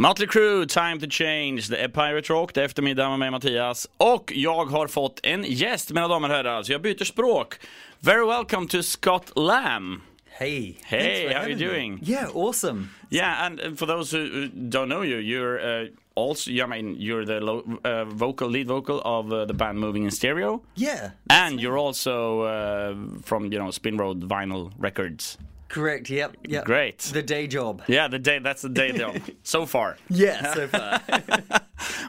Mötley Crüe, Time to Change, det är Pirate Rock, det är eftermiddag med mig Mattias. Och jag har fått en gäst mina damer och herrar, så jag byter språk. Very welcome to Scott Lamb. Hey. Hey, how are you having me. doing? Yeah, awesome. Yeah, and uh, for those who don't know you, you're uh, also, I mean, you're the uh, vocal, lead vocal of uh, the band Moving in Stereo. Yeah. And you're also uh, from, you know, Spin Road Vinyl Records. Correct. Yep. Yep. Great. The day job. Yeah, the day, that's the day job. so far. Yeah, so far.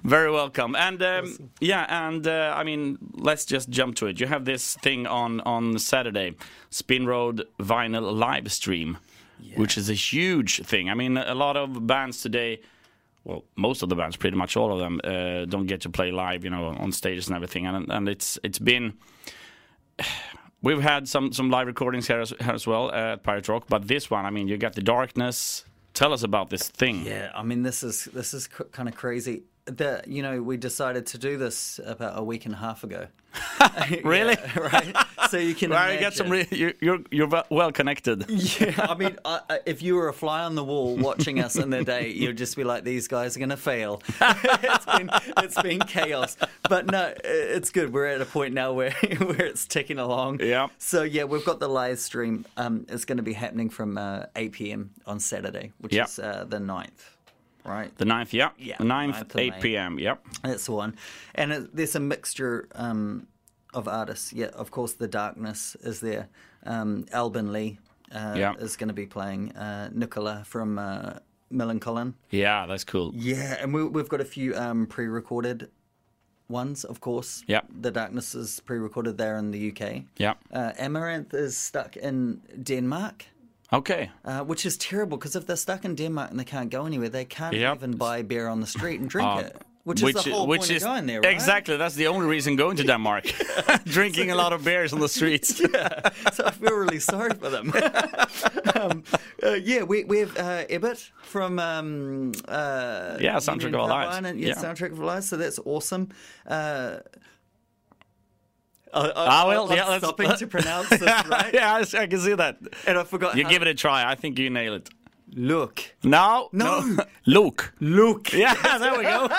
Very welcome. And um, yeah, and uh, I mean, let's just jump to it. You have this thing on on Saturday, Spin Road Vinyl live stream, which is a huge thing. I mean, a lot of bands today. Well, most of the bands, pretty much all of them, uh, don't get to play live, you know, on stages and everything. And and it's it's been we've had some some live recordings here as, here as well at Pirate Rock, but this one, I mean, you got the darkness. Tell us about this thing. yeah, I mean, this is this is kind of crazy. The you know we decided to do this about a week and a half ago. Really? Yeah, right. So you can. Well, You get some. Re- you're you're you're well- connected. Yeah, I mean, I, I- if you were a fly on the wall watching us in the day, you'd just be like, "These guys are going to fail." it's been it's been chaos, but no, it's good. We're at a point now where where it's ticking along. Yeah. So yeah, we've got the live stream. Um, it's going to be happening from uh, 8 p.m. on Saturday, which Yeah. is uh, the 9th. Right. The 9th, yeah. Yeah, The 9th, 9th 8 p.m., yep. That's the one. And it, there's a mixture um, of artists. Yeah, of course, The Darkness is there. Um, Albin Lee uh, Yeah. is going to be playing uh, Nikola from uh, Millencolin. Yeah, that's cool. Yeah, and we, we've got a few um, pre recorded ones, of course. Yeah. The Darkness is pre recorded there in the UK. Yeah. Uh, Amaranthe is stuck in Denmark. Okay. Uh, which is terrible because if they're stuck in Denmark and they can't go anywhere, they can't Yep. even buy beer on the street and drink Uh, it. Which, is the whole which point is of going there, right? exactly that's the only reason going to Denmark, drinking a lot of beers on the streets. so I feel really sorry for them. um, uh, yeah, we, we have uh, from um, uh, Yeah, Soundtrack of Our Lives. Yeah, Yeah. Soundtrack of Our Lives. So that's awesome. Uh, I, I, Ah, well, I'm yeah, let's- stopping to pronounce this right, yeah, I, can see that. and I forgot. You give it a try. I think you nail it. look, No, No. Luke. look. Yeah, there we go.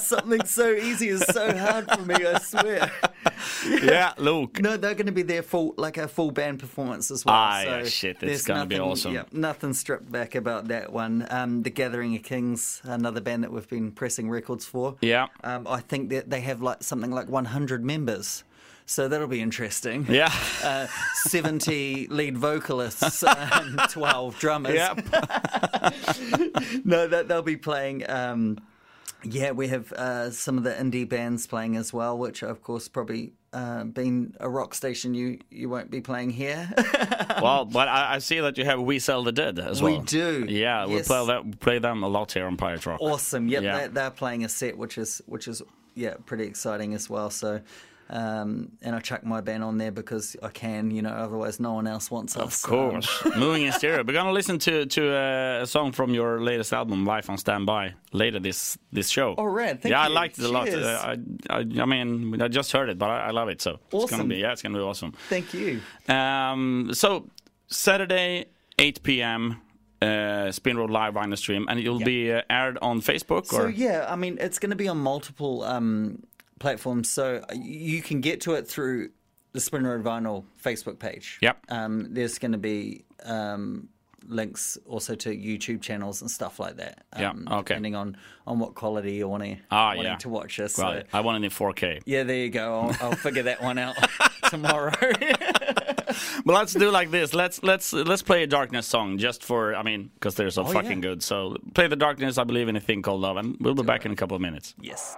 Something so easy is so hard for me. I swear. yeah, Luke. No, they're going to be there full, like a full band performance as well. Ah, so yeah, shit, it's there's gonna be nothing- awesome. Yeah, nothing stripped back about that one. Um, the Gathering of Kings, another band that we've been pressing records for. Yeah. Um, I think that they have like something like 100 members. So that'll be interesting. Yeah. Uh, 70 lead vocalists and 12 drummers. Yep. No, that they'll be playing. Um, yeah, we have uh, some of the indie bands playing as well, which of course probably uh, being a rock station, you you won't be playing here. Well, but I, I see that you have We Sell the Dead as well. We do. Yeah, we play that play them a lot here on Pirate Rock. awesome. Yep, Yeah. they're, they're playing a set, which is which is yeah pretty exciting as well. So. Um, and I chuck my band on there because I can, you know. Otherwise, no one else wants us. Of course. Moving in stereo. We're gonna listen to to uh, a song from your latest album, Life on Standby, later this this show. Oh, rad. Thank yeah, you. I liked it a lot. Uh, I, I I mean, I just heard it, but I, I love it. So it's gonna Awesome. be yeah, it's gonna be awesome. Thank you. Um, so Saturday, 8 p.m. Uh, Spin Road Live vinyl stream, and it'll be uh, aired on Facebook. So yeah, I mean, it's going to be on multiple um, platforms. So you can get to it through the Spin Road Vinyl Facebook page. Yep. Um, there's going to be um, links also to YouTube channels and stuff like that. Yeah, Um, okay. Depending on on what quality you want wanting, Ah, yeah. to watch this. so, I want it in 4K. yeah, there you go. I'll, I'll figure that one out tomorrow. But let's do like this. Let's let's let's play a darkness song just for I mean because they're so Oh, fucking yeah. good. So play the darkness. I believe in a thing called love, and we'll be back in a couple of minutes. yes.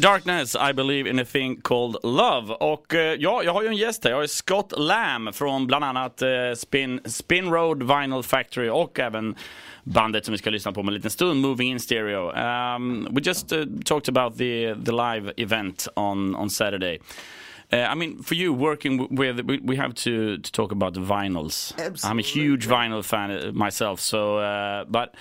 Darkness, I believe in a thing called love. Och eh, ja, jag har ju en gäst här. Jag har Scott Lamb från bland annat eh, Spin, Spin Road Vinyl Factory och även bandet som vi ska lyssna på om en liten stund, Moving In Stereo. Um, we just uh, talked about the, the live event on, on Saturday. Uh, I mean, for you working with, we, we have to, to talk about the vinyls. I'm a huge vinyl fan myself, so, uh, but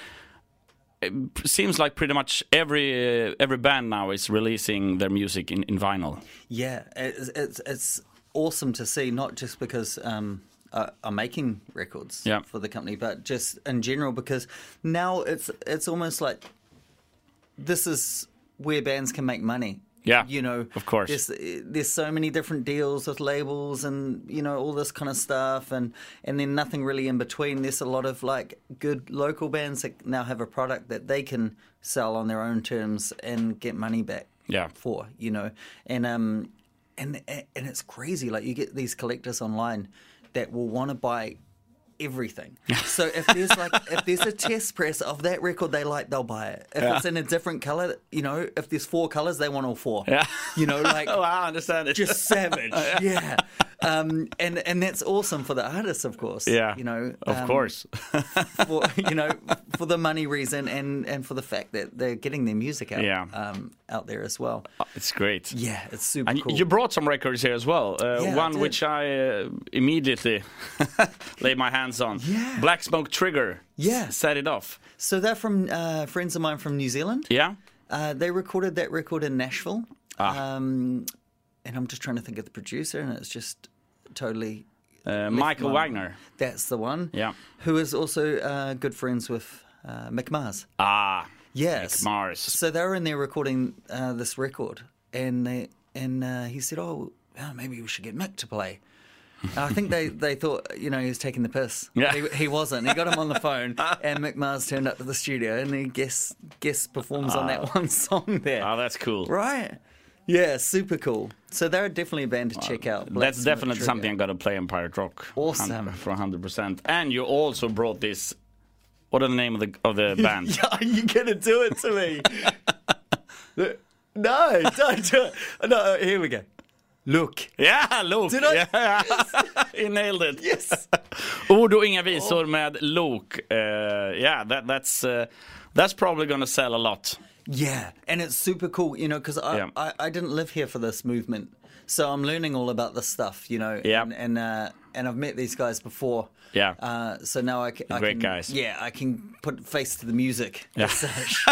seems like pretty much every uh, every band now is releasing their music in, in vinyl. Yeah, it's, it's it's awesome to see. Not just because um, uh, I'm making records Yeah. for the company, but just in general because now it's it's almost like this is where bands can make money. Yeah, you know, of course. There's there's so many different deals with labels and you know all this kind of stuff, and and then nothing really in between. There's a lot of like good local bands that now have a product that they can sell on their own terms and get money back Yeah. for, you know, and um, and and it's crazy. Like you get these collectors online that will want to buy everything. So if there's like if there's a test press of that record they like, they'll buy it. If Yeah. it's in a different color, you know, if there's four colors, they want all four. Yeah. you know, like Oh, I understand it. just savage. yeah. Um, and and that's awesome for the artists, of course. yeah, you know, of um, course. for you know for the money reason and and for the fact that they're getting their music out Yeah. um, out there as well. it's great. Yeah, it's super And cool. you brought some records here as well. Uh, Yeah, I one did. which I uh, immediately laid my hands on. Yeah. Black Smoke Trigger. Yeah. Set it off. so they're from uh, friends of mine from New Zealand. Yeah. Uh, they recorded that record in Nashville. Ah. Um, and I'm just trying to think of the producer, and it's just totally. Uh, Michael Wagner. That's the one. Yeah. Who is also uh, good friends with uh, Mick Mars. Ah, Yes. Mars. So they were in there recording uh, this record, and they and uh, he said, "Oh, well, maybe we should get Mick to play." I think they, they thought, you know, he was taking the piss. Yeah. He, he wasn't. He got him on the phone, and Mars turned up to the studio, and he guest guest performs on that ah. one song there. Oh, that's cool. Right. Yeah, super cool. So they're definitely a band to check out. Black That's definitely something I'm going to play on Pirate Rock. Awesome. For 100%. And you also brought this. What are the name of the of the band? Yeah, are you gonna do it to me? no, don't do it. No, here we go. Look. Yeah, Luke! Did I- Yeah. you nailed it. Yes. Ord och inga visor med Lok. Uh, yeah, that, that's, uh, that's probably gonna sell a lot. Yeah, and it's super cool, you know, because I, Yeah. I I didn't live here for this movement, so I'm learning all about this stuff, you know. Yeah. And and, uh, and I've met these guys before. Yeah. Uh, so now I, ca- I Great can, guys. Yeah, I can put face to the music. Yeah.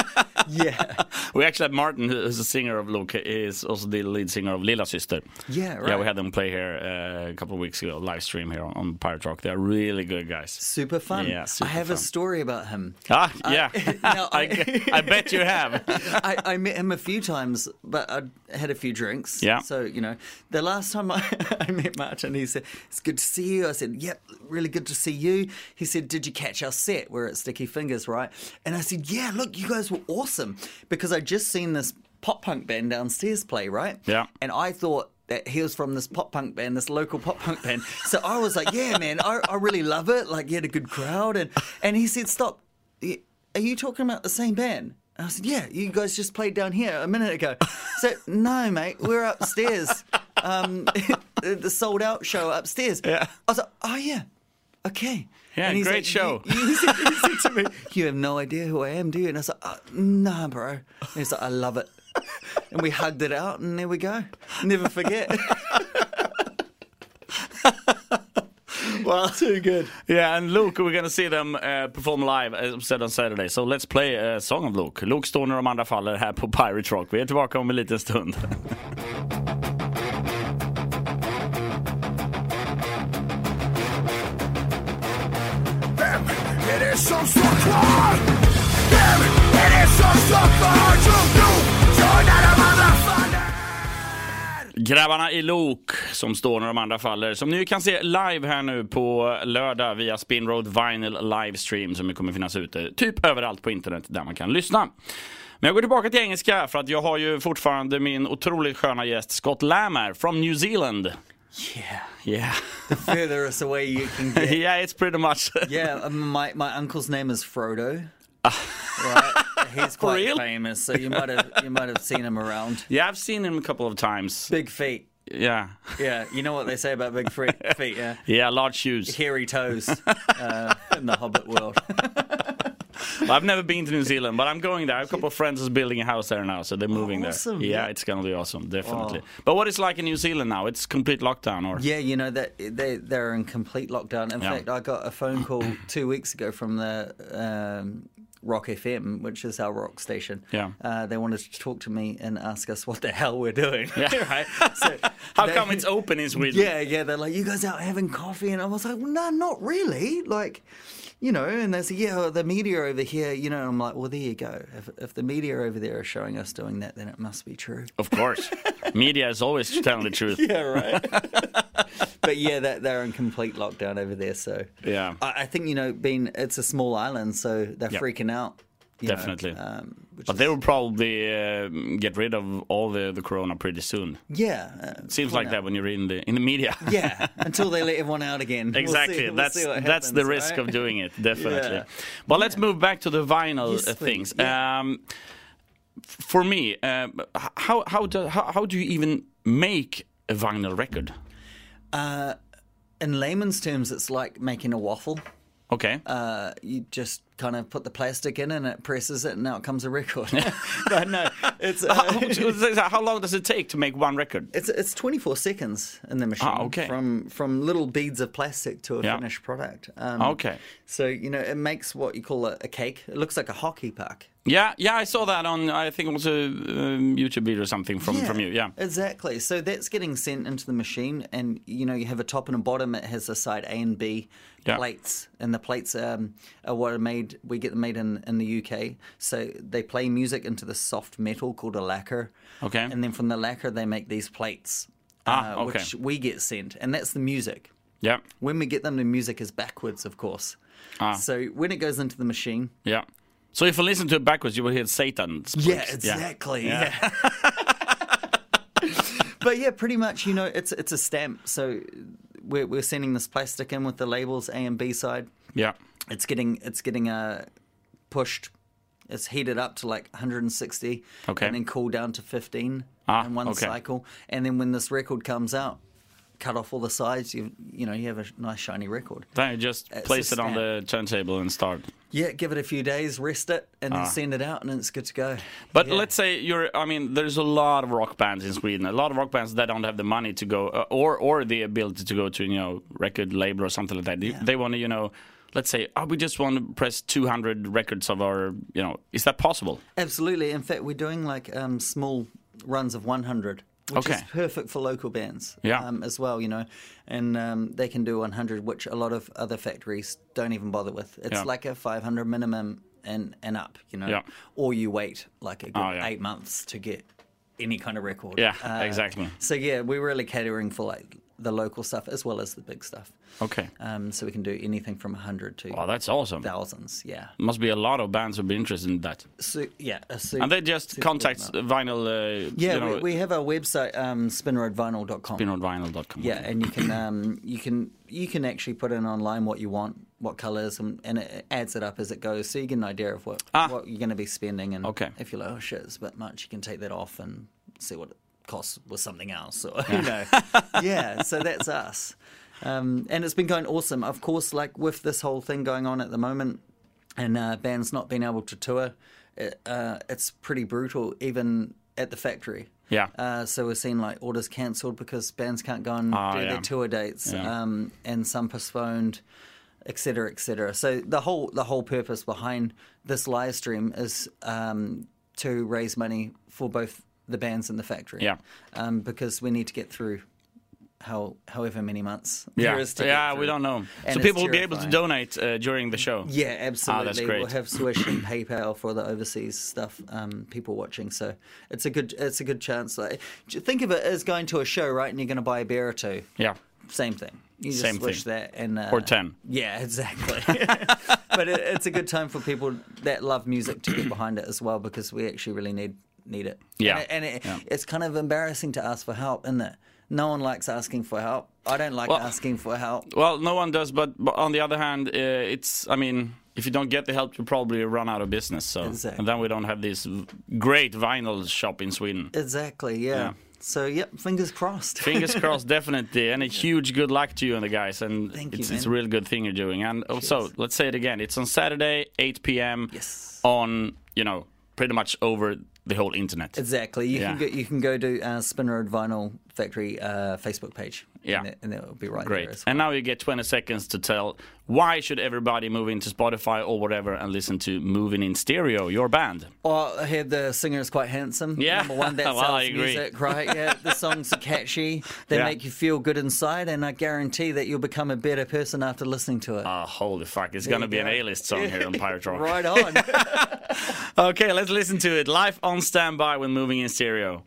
yeah. We actually had Martin, who's a singer of Lok, is also the lead singer of Lillasyster. Yeah, right. Yeah, we had them play here uh, a couple of weeks ago, live stream here on, on Pirate Rock. They're really good guys. Super fun. Yeah, super I have fun. a story about him. Ah, yeah. no, I, I bet you have. I, I met him a few times, but I had a few drinks. Yeah. So you know, the last time I, I met Martin, he said, "It's good to see you." I said, "Yep, really good to see you." He said, "Did you catch our set? We're at Sticky Fingers, right?" And I said, "Yeah, look, you guys were awesome," because I just seen this pop punk band downstairs play, right? Yeah. And I thought. That he was from this pop punk band, this local pop punk band. So I was like, "Yeah, man, I, I really love it. Like, you had a good crowd." And and he said, "Stop, are you talking about the same band?" And I said, "Yeah, you guys just played down here a minute ago." So no, mate, we're upstairs. Um, the sold out show upstairs. Yeah. I was like, "Oh yeah, okay." Yeah, he's great like, show. He, he said, he said to me, "You have no idea who I am, do you?" And I was like, oh, "Nah, bro." And he's like, "I love it." And we hugged it out, and there we go. Never forget. well, too good. Yeah, and Lok, we're gonna see them uh, perform live, as I said on Saturday. So let's play a song of Lok. Lok står när de andra faller här på Pirate Rock. Vi är tillbaka om en liten stund. Som står kvar? Vem är det som står kvar? som tro, så när de andra faller Grabbarna i Lok som står när de andra faller. Som ni kan se live här nu på lördag via Spin Road Vinyl Livestream som kommer finnas ute typ överallt på internet där man kan lyssna. Men jag går tillbaka till engelska för att jag har ju fortfarande min otroligt sköna gäst Scott Lammer from New Zealand. Yeah. Yeah, the Furthest away you can get. yeah, it's pretty much. Yeah, um, my my uncle's name is Frodo. Right, he's quite real? famous, so you might have you might have seen him around. Yeah, I've seen him a couple of times. Big feet. Yeah, Yeah, you know what they say about big feet, feet yeah. yeah, large shoes. Hairy toes uh, in the Hobbit world. I've never been to New Zealand, but I'm going there. I have a couple of friends who's building a house there now, so they're moving awesome. there. Yeah, it's gonna be awesome, definitely. But what is like in New Zealand now? It's complete lockdown, or Yeah, you know that they they're in complete lockdown. In Yeah. fact, I got a phone call two weeks ago from the um, Rock FM, which is our rock station. Yeah. uh, they wanted to talk to me and ask us what the hell we're doing. Yeah. right. So how they- come it's open in Sweden? Yeah, yeah. They're like, you guys out having coffee, and I was like, well, no, not really. Like, you know. And they say, yeah, well, the media over here, you know. And I'm like, well, there you go. If if the media over there are showing us doing that, then it must be true. Of course, media is always telling the truth. Yeah, right. but yeah, that they're in complete lockdown over there. So Yeah. I, I think you know, being it's a small island, so they're Yeah. freaking out. You know, Definitely. um, which But is- they will probably uh, get rid of all the, the corona pretty soon. yeah, uh, Seems like that when you're in the in the media. Yeah, until they let everyone out again. We'll see- Exactly. we'll that's that's the risk right? of doing it, definitely. Yeah. But let's move back to the vinyl Yes, uh, things. Yeah. Um, for me, uh, how how do how, how do you even make a vinyl record? In layman's terms, it's like making a waffle. Okay. Uh, you just kind of put the plastic in and it presses it, and now it comes a record. but no, it's uh, how, how long does it take to make one record? It's it's 24 seconds in the machine Ah, okay. from from little beads of plastic to a Yeah. finished product. Um, Okay. So you know it makes what you call a, a cake. It looks like a hockey puck. Yeah, yeah, I saw that on. I think it was a um, YouTube video or something from from you. Yeah. exactly. So that's getting sent into the machine, and you know you have a top and a bottom. It has a side A and B Yeah. plates, and the plates um, are what are made. We get them made in in the UK. So they play music into the soft metal called a lacquer. Okay. And then from the lacquer they make these plates. Ah, uh, okay. Which we get sent, and that's the music. Yeah. When we get them, the music is backwards, of course. Ah. So when it goes into the machine, Yeah. So if you listen to it backwards, you will hear Satan. yeah, exactly. Yeah. but yeah, pretty much, you know, it's it's a stamp. So we're we're sending this plastic in with the labels A and B side. Yeah. It's getting it's getting uh, pushed. It's heated up to like 160, Okay. and then cooled down to 15 Ah, in one okay. cycle. And then when this record comes out, cut off all the sides. You you know you have a nice shiny record. You just It's place it on the turntable and start. Yeah, give it a few days, rest it, and then send it out, and it's good to go. Ah. But Yeah. let's say you're. I mean, there's a lot of rock bands in Sweden. A lot of rock bands that don't have the money to go, uh, or or the ability to go to you know record label or something like that. They, they want to you know. Let's say, oh, we just want to press 200 records of our, you know, is that possible? Absolutely. In fact, we're doing like um, small runs of 100, which Okay. is perfect for local bands Yeah. um, as well, you know. And um, they can do 100, which a lot of other factories don't even bother with. It's Yeah. like a 500 minimum and, and up, you know. Yeah. Or you wait like a good Oh, eight months to get any kind of record. Yeah, Uh, exactly. So, yeah, we're really catering for like the local stuff as well as the big stuff. Okay. Um, so we can do anything from 100 to Oh, that's awesome. thousands, yeah. Must be a lot of bands who'd be interested in that. So, yeah. And they just contact vinyl. Uh, Yeah, you know, we, we have our website, um, spinroadvinyl.com. spinonvinyl.com. Yeah, and you can um, you can you can actually put in online what you want, what colours, and, and it adds it up as it goes, so you get an idea of what Ah. what you're going to be spending. And Okay. if you're like, oh shit, it's a bit much, you can take that off and see what it was something else. Or, you know, yeah. So that's us, um, and it's been going awesome. Of course, like with this whole thing going on at the moment, and uh, bands not being able to tour, it, uh, it's pretty brutal, even at the factory. Yeah. Uh, so we're seeing like orders cancelled because bands can't go and Ah, do yeah. their tour dates, Yeah. um, and some postponed, etc., cetera, et cetera. So the whole the whole purpose behind this live stream is um, to raise money for both the bands and the factory. Yeah. Um, because we need to get through how however many months Yeah, there is to get yeah, we don't know. And so people will be able to donate uh, during the show. Yeah, absolutely. great. We'll have Swish and PayPal for the overseas stuff. Um, people watching, so it's a good it's a good chance. Like, think of it as going to a show, right? And you're going to buy a beer or two. Yeah. Same thing. You just Same thing. that and uh, Or 10. Yeah, exactly. but it, it's a good time for people that love music to get behind it as well because we actually really need need it. Yeah. and, it, and it, Yeah. it's kind of embarrassing to ask for help, isn't it? No one likes asking for help. I don't like Well- asking for help. Well, no one does, but, but on the other hand, uh, it's. I mean, if you don't get the help, you probably run out of business. So, Exactly. and then we don't have this great vinyl shop in Sweden. Exactly. Yeah. Yeah. So yep, fingers crossed. Fingers crossed, definitely, and a huge good luck to you and the guys. And Thank you, it's, it's a real good thing you're doing. And also, let's say it again: it's on Saturday, 8 p.m. Yes. on you know pretty much over the whole internet. Exactly. You Yeah. can go, you can go to uh, Spin Road Vinyl Factory uh, Facebook page. Yeah. And it, and it will be right Great. well. And now you get 20 seconds to tell why should everybody move into Spotify or whatever and listen to Moving in Stereo, your band. Well, I heard the singer is quite handsome. Yeah. Number one, that Well, sells music, right? Yeah, the songs are catchy. They Yeah. make you feel good inside, and I guarantee that you'll become a better person after listening to it. Ah, holy fuck, it's going to be an. A-list song here on Pirate Rock. right on. Okay, let's listen to it. Live on standby with Moving in Stereo.